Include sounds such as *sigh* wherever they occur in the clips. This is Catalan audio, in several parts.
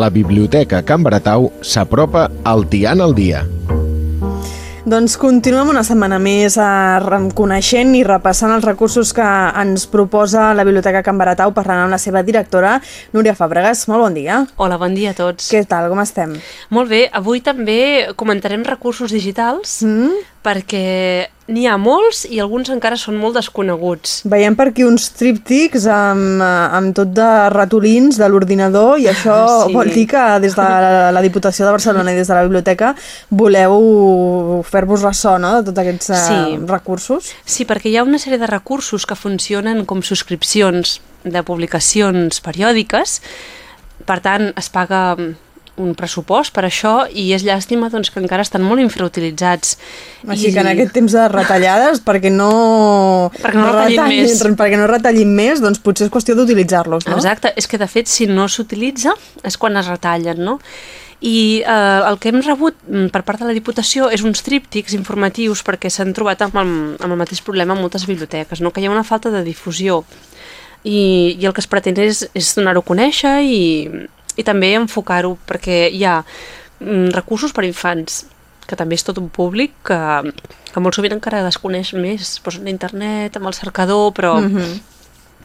la Biblioteca Can Baratau s'apropa al Tian al dia. Doncs continuem una setmana més eh, coneixent i repassant els recursos que ens proposa la Biblioteca Can Baratau parlant amb la seva directora, Núria Fàbregas. Molt bon dia. Hola, bon dia a tots. Què tal, com estem? Molt bé, avui també comentarem recursos digitals mm? Perquè n'hi ha molts i alguns encara són molt desconeguts. Veiem per aquí uns tríptics amb, amb tot de ratolins de l'ordinador i això sí. vol dir que des de la, la Diputació de Barcelona i des de la biblioteca voleu fer-vos ressò no, de tots aquests eh, sí. recursos? Sí, perquè hi ha una sèrie de recursos que funcionen com subscripcions de publicacions periòdiques, per tant es paga un pressupost per això i és llàstima doncs, que encara estan molt infrautilitzats. Així I... que en aquest temps de retallades, perquè no, perquè no retallin, retallin més, perquè no retallin més doncs potser és qüestió d'utilitzar-los, no? Exacte, és que de fet si no s'utilitza és quan es retallen, no? I eh, el que hem rebut mm, per part de la Diputació és uns tríptics informatius perquè s'han trobat amb el, amb el mateix problema en moltes biblioteques, no? que hi ha una falta de difusió i, i el que es pretén és, és donar-ho a conèixer i, i també enfocar-ho perquè hi ha mm, recursos per infants que també és tot un públic que, que molt sovint encara desconeix més doncs, en internet, amb el cercador, però mm -hmm.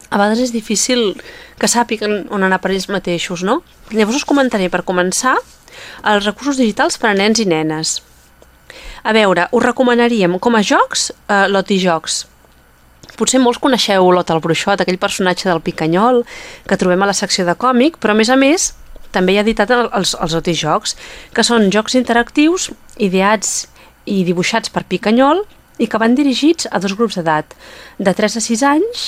a vegades és difícil que sàpiguen on anar per ells mateixos, no? Llavors us comentaré, per començar, els recursos digitals per a nens i nenes. A veure, us recomanaríem com a jocs eh, Lotijocs, Potser molts coneixeu l'Ot el Bruixot, aquell personatge del Picanyol que trobem a la secció de còmic, però a més a més també hi ha editat els, els Otijocs, que són jocs interactius ideats i dibuixats per Picanyol i que van dirigits a dos grups d'edat, de 3 a 6 anys,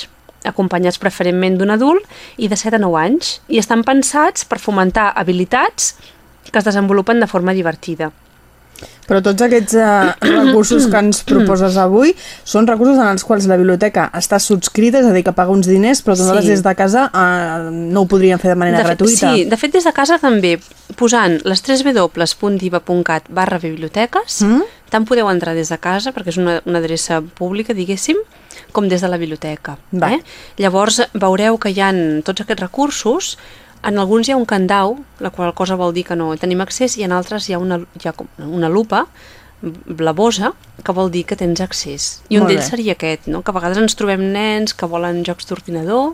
acompanyats preferentment d'un adult, i de 7 a 9 anys, i estan pensats per fomentar habilitats que es desenvolupen de forma divertida. Però tots aquests eh, *coughs* recursos que ens proposes avui són recursos en els quals la biblioteca està subscrita, és a dir, que paga uns diners, però nosaltres sí. des de casa eh, no ho podríem fer de manera de gratuïta. Sí, de fet des de casa també, posant les 3 www.diva.cat barra biblioteques, mm? tant podeu entrar des de casa, perquè és una, una adreça pública, diguéssim, com des de la biblioteca. Eh? Llavors veureu que hi han tots aquests recursos en alguns hi ha un candau, la qual cosa vol dir que no tenim accés, i en altres hi ha una, hi ha una lupa blavosa, que vol dir que tens accés. I un d'ells seria aquest, no? que a vegades ens trobem nens que volen jocs d'ordinador,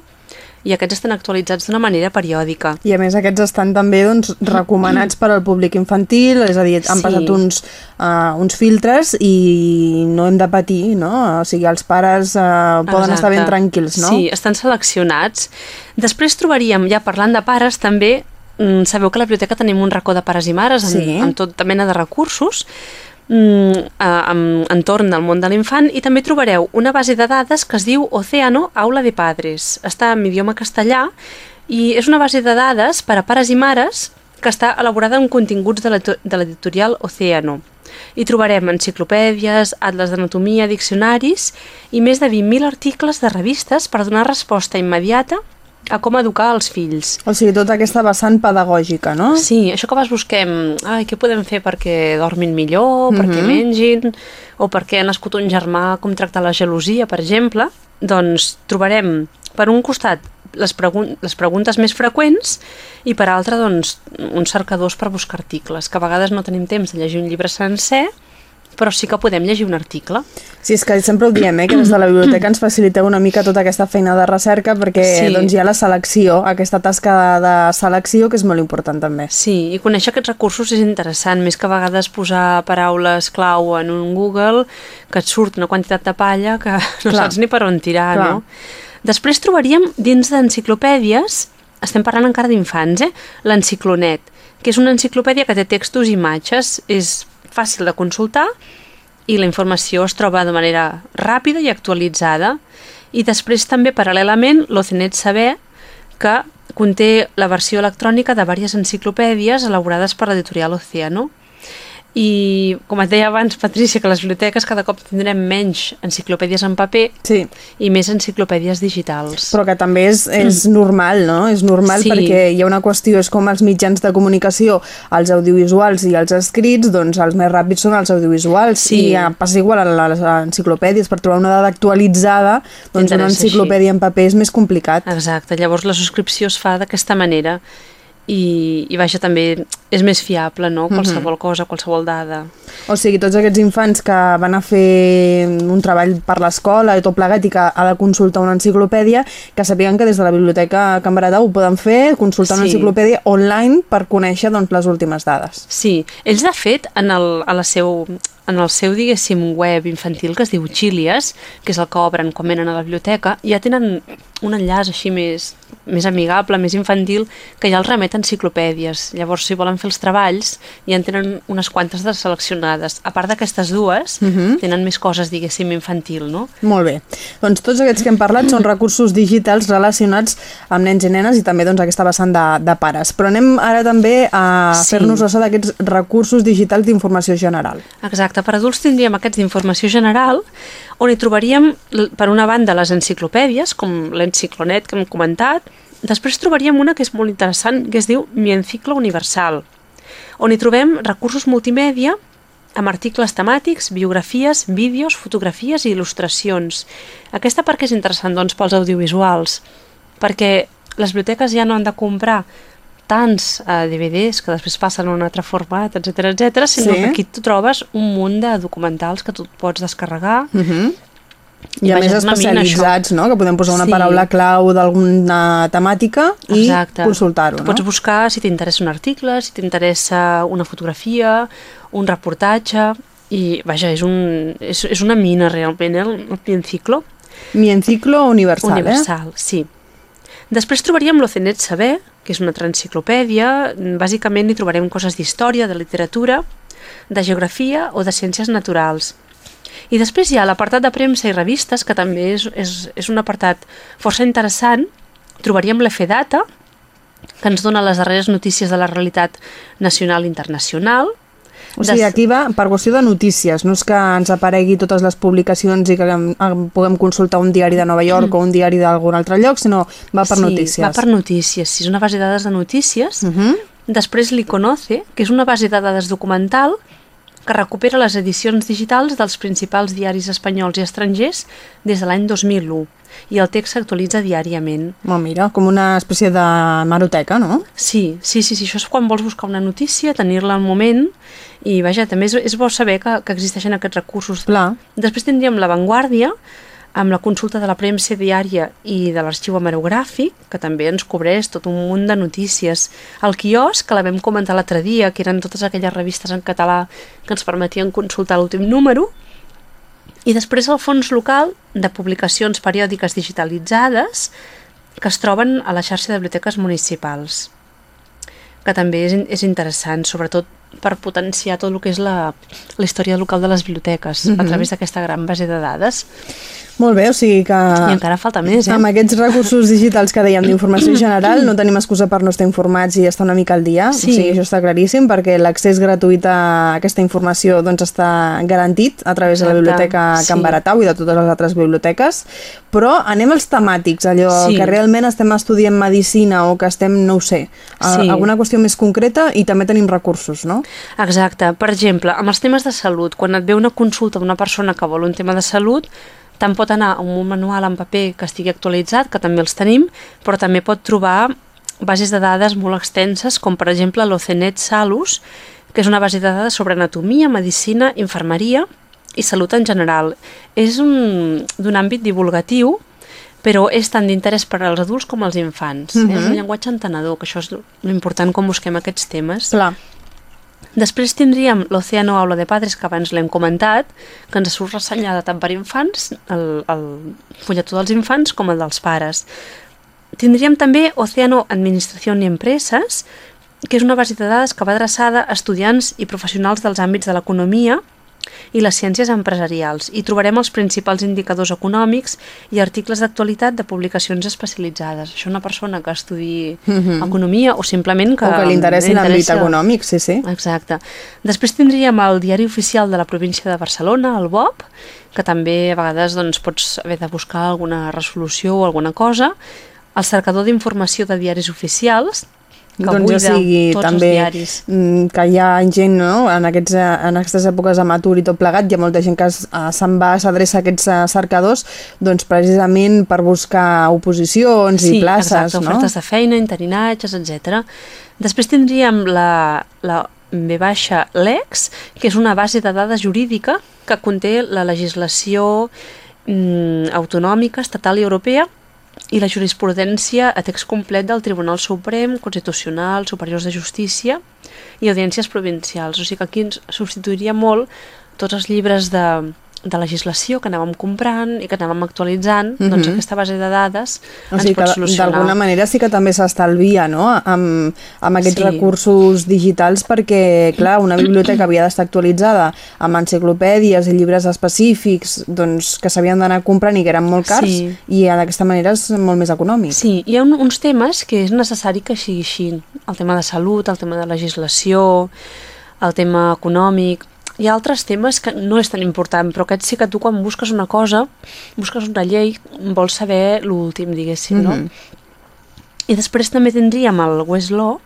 i aquests estan actualitzats d'una manera periòdica. I a més aquests estan també doncs, recomanats per al públic infantil, és a dir, han sí. passat uns, uh, uns filtres i no hem de patir, no? O sigui, els pares uh, poden Exacte. estar ben tranquils, no? Sí, estan seleccionats. Després trobaríem, ja parlant de pares, també mm, sabeu que a la biblioteca tenim un racó de pares i mares amb, sí. amb tota mena de recursos mm, eh, entorn del món de l'infant i també trobareu una base de dades que es diu Océano Aula de Padres. Està en idioma castellà i és una base de dades per a pares i mares que està elaborada amb continguts de l'editorial Océano. Hi trobarem enciclopèdies, atles d'anatomia, diccionaris i més de 20.000 articles de revistes per donar resposta immediata a com educar els fills. O sigui, tota aquesta vessant pedagògica, no? Sí, això que vas busquem, ai, què podem fer perquè dormin millor, mm -hmm. perquè mengin, o perquè ha nascut un germà, com tractar la gelosia, per exemple, doncs trobarem, per un costat, les, pregun les preguntes més freqüents i per altre, doncs, uns cercadors per buscar articles, que a vegades no tenim temps de llegir un llibre sencer, però sí que podem llegir un article. Sí, és que sempre ho diem, eh, que des de la biblioteca ens faciliteu una mica tota aquesta feina de recerca perquè sí. doncs, hi ha la selecció, aquesta tasca de, de selecció que és molt important també. Sí, i conèixer aquests recursos és interessant, més que a vegades posar paraules clau en un Google que et surt una quantitat de palla que no Clar. saps ni per on tirar, Clar. no? Després trobaríem dins d'enciclopèdies, estem parlant encara d'infants, eh? l'enciclonet, que és una enciclopèdia que té textos i imatges, és fàcil de consultar i la informació es troba de manera ràpida i actualitzada. I després també, paral·lelament, l'Ocenet Saber, que conté la versió electrònica de diverses enciclopèdies elaborades per l'editorial Oceano i com et deia abans, Patrícia, que les biblioteques cada cop tindrem menys enciclopèdies en paper sí. i més enciclopèdies digitals. Però que també és, és mm. normal, no? És normal sí. perquè hi ha una qüestió, és com els mitjans de comunicació, els audiovisuals i els escrits, doncs els més ràpids són els audiovisuals sí. i passa igual a les enciclopèdies, per trobar una dada actualitzada, doncs una enciclopèdia així. en paper és més complicat. Exacte, llavors la subscripció es fa d'aquesta manera i, i vaja, també és més fiable, no?, qualsevol mm -hmm. cosa, qualsevol dada. O sigui, tots aquests infants que van a fer un treball per l'escola i tot plegat i que ha de consultar una enciclopèdia, que sapiguen que des de la Biblioteca Can Baratau ho poden fer, consultar sí. una enciclopèdia online per conèixer doncs, les últimes dades. Sí, ells de fet, en, el, a la seu, en el seu, diguéssim, web infantil que es diu Chilias, que és el que obren quan venen a la biblioteca, ja tenen un enllaç així més, més amigable, més infantil, que ja els remet a enciclopèdies. Llavors, si volen fer els treballs, ja en tenen unes quantes de seleccionades. A part d'aquestes dues, uh mhm. -huh. tenen més coses, diguéssim, infantil, no? Molt bé. Doncs tots aquests que hem parlat són recursos digitals relacionats amb nens i nenes i també doncs, aquesta vessant de, de pares. Però anem ara també a sí. fer-nos ressò d'aquests recursos digitals d'informació general. Exacte. Per adults tindríem aquests d'informació general, on hi trobaríem, per una banda, les enciclopèdies, com l'enciclonet que hem comentat, Després trobaríem una que és molt interessant, que es diu Mi Enciclo Universal, on hi trobem recursos multimèdia amb articles temàtics, biografies, vídeos, fotografies i il·lustracions. Aquesta perquè és interessant doncs, pels audiovisuals, perquè les biblioteques ja no han de comprar tants eh, DVDs que després passen a un altre format, etc etc, sinó sí. que aquí tu trobes un munt de documentals que tu pots descarregar, uh. -huh i a més especialitzats, no? que podem posar una sí. paraula clau d'alguna temàtica i consultar-ho. Tu no? pots buscar si t'interessa un article, si t'interessa una fotografia, un reportatge, i vaja, és, un, és, és una mina realment, eh, el, el enciclo. Mi enciclo universal, universal eh? sí. Després trobaríem l'Ocenet Saber, que és una altra enciclopèdia. Bàsicament hi trobarem coses d'història, de literatura, de geografia o de ciències naturals. I després hi ha l'apartat de premsa i revistes, que també és, és, és un apartat força interessant. Trobaríem l'F-Data, que ens dona les darreres notícies de la realitat nacional i internacional. O sigui, aquí va per qüestió de notícies, no és que ens aparegui totes les publicacions i que puguem consultar un diari de Nova York mm. o un diari d'algun altre lloc, sinó va per sí, notícies. va per notícies, sí, és una base de dades de notícies. Uh mhm. -huh. Després l'Iconoce, que és una base de dades documental que recupera les edicions digitals dels principals diaris espanyols i estrangers des de l'any 2001 i el text s'actualitza diàriament. Oh, mira, com una espècie de maroteca, no? Sí, sí, sí, sí, això és quan vols buscar una notícia, tenir-la al moment i vaja, també és, és bo saber que, que existeixen aquests recursos. Clar. Després tindríem La Vanguardia, amb la consulta de la premsa diària i de l'arxiu hemerogràfic, que també ens cobreix tot un munt de notícies. El quiosc, que la vam comentar l'altre dia, que eren totes aquelles revistes en català que ens permetien consultar l'últim número, i després el fons local de publicacions periòdiques digitalitzades que es troben a la xarxa de biblioteques municipals, que també és, és interessant, sobretot per potenciar tot el que és la, la història local de les biblioteques mm -hmm. a mhm. través d'aquesta gran base de dades. Molt bé, o sigui que... I encara falta més, eh? Amb aquests recursos digitals que dèiem d'informació *clears throat* general no tenim excusa per no estar informats i estar una mica al dia, sí. o sigui, això està claríssim perquè l'accés gratuït a aquesta informació doncs està garantit a través Exacte. de la Biblioteca Can sí. Baratau i de totes les altres biblioteques, però anem als temàtics, allò sí. que realment estem estudiant medicina o que estem, no ho sé, sí. alguna qüestió més concreta i també tenim recursos, no? Exacte. Per exemple, amb els temes de salut, quan et ve una consulta d'una persona que vol un tema de salut, tant pot anar a un manual en paper que estigui actualitzat, que també els tenim, però també pot trobar bases de dades molt extenses, com per exemple l'Ocenet Salus, que és una base de dades sobre anatomia, medicina, infermeria i salut en general. És d'un àmbit divulgatiu, però és tant d'interès per als adults com als infants. Uh -huh. És un mhm. llenguatge entenedor, que això és l'important quan busquem aquests temes. Clar. Després tindríem l'Oceano Aula de Padres, que abans l'hem comentat, que ens surt ressenyada tant per infants, el, el fulletó dels infants, com el dels pares. Tindríem també Oceano Administració i Empreses, que és una base de dades que va adreçada a estudiants i professionals dels àmbits de l'economia, i les ciències empresarials. Hi trobarem els principals indicadors econòmics i articles d'actualitat de publicacions especialitzades. Això una persona que estudi mhm. -huh. economia o simplement que... O que li interessi l'àmbit econòmic, sí, sí. Exacte. Després tindríem el diari oficial de la província de Barcelona, el BOP, que també a vegades doncs, pots haver de buscar alguna resolució o alguna cosa, el cercador d'informació de diaris oficials, que doncs buida ja sigui tots també els diaris. mm, que hi ha gent no? en, aquests, en aquestes èpoques de matur i tot plegat, hi ha molta gent que eh, se'n va, s'adreça a aquests eh, cercadors doncs precisament per buscar oposicions sí, i places, exacte, no? ofertes de feina, interinatges, etc. Després tindríem la, la B baixa LEX, que és una base de dades jurídica que conté la legislació mm, autonòmica, estatal i europea i la jurisprudència a text complet del Tribunal Suprem, Constitucional, Superiors de Justícia i audiències provincials. O sigui que aquí ens substituiria molt tots els llibres de, de legislació que anàvem comprant i que anàvem actualitzant, mm -hmm. doncs aquesta base de dades O ens sigui pot solucionar. d'alguna manera sí que també s'estalvia no? amb, amb aquests Sí. recursos digitals perquè, clar, una biblioteca havia d'estar actualitzada amb enciclopèdies i llibres específics doncs, que s'havien d'anar comprant i que eren molt cars Sí. i d'aquesta manera és molt més econòmic. Sí, hi ha un, uns temes que és necessari que sigui així. El tema de salut, el tema de legislació, el tema econòmic... Hi ha altres temes que no és tan important, però aquest sí que tu quan busques una cosa, busques una llei, vols saber l'últim, diguéssim, no? Mhm. I després també tindríem el Westlaw,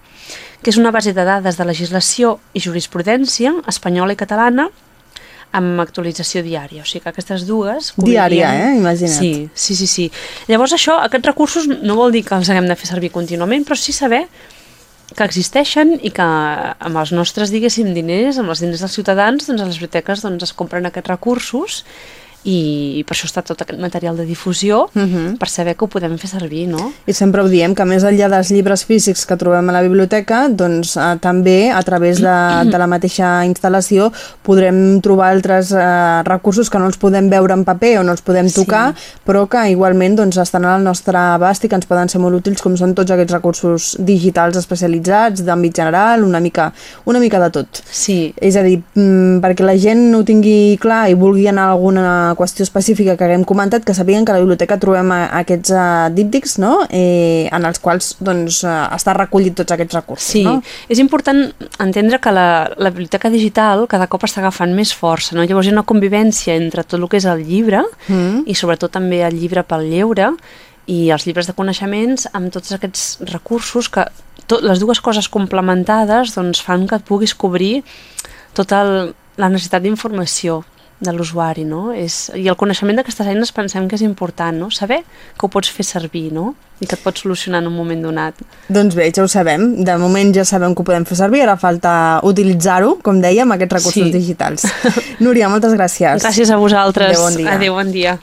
que és una base de dades de legislació i jurisprudència espanyola i catalana amb actualització diària. O sigui que aquestes dues... Diària, eh? Imagina't. Sí, sí, sí, sí. Llavors això, aquests recursos no vol dir que els haguem de fer servir contínuament, però sí saber que existeixen i que amb els nostres, diguéssim, diners, amb els diners dels ciutadans, doncs a les biblioteques doncs, es compren aquests recursos i per això està tot aquest material de difusió Mhm. per saber que ho podem fer servir, no? I sempre ho diem, que més enllà dels llibres físics que trobem a la biblioteca, doncs eh, també a través de, *clears throat* de la mateixa instal·lació podrem trobar altres eh, recursos que no els podem veure en paper o no els podem Sí. tocar, però que igualment doncs, estan al nostre abast i que ens poden ser molt útils, com són tots aquests recursos digitals especialitzats, d'àmbit general, una mica, una mica de tot. Sí, És a dir, mm, perquè la gent ho tingui clar i vulgui anar a alguna qüestió específica que haguem comentat, que sapiguen que a la biblioteca trobem a, aquests uh, díptics, no?, eh, en els quals doncs, uh, està recollit tots aquests recursos, Sí, no? és important entendre que la, la biblioteca digital cada cop està agafant més força, no? Llavors hi ha una convivència entre tot el que és el llibre Mm. i sobretot també el llibre pel lleure i els llibres de coneixements amb tots aquests recursos que tot, les dues coses complementades doncs, fan que et puguis cobrir tota el, la necessitat d'informació de l'usuari, no? És, I el coneixement d'aquestes eines pensem que és important, no? Saber que ho pots fer servir, no? I que et pots solucionar en un moment donat. Doncs bé, ja ho sabem. De moment ja sabem que ho podem fer servir, ara falta utilitzar-ho, com dèiem, aquests recursos Sí. digitals. Núria, moltes gràcies. Gràcies a vosaltres. Adéu, bon dia. Adéu, bon dia.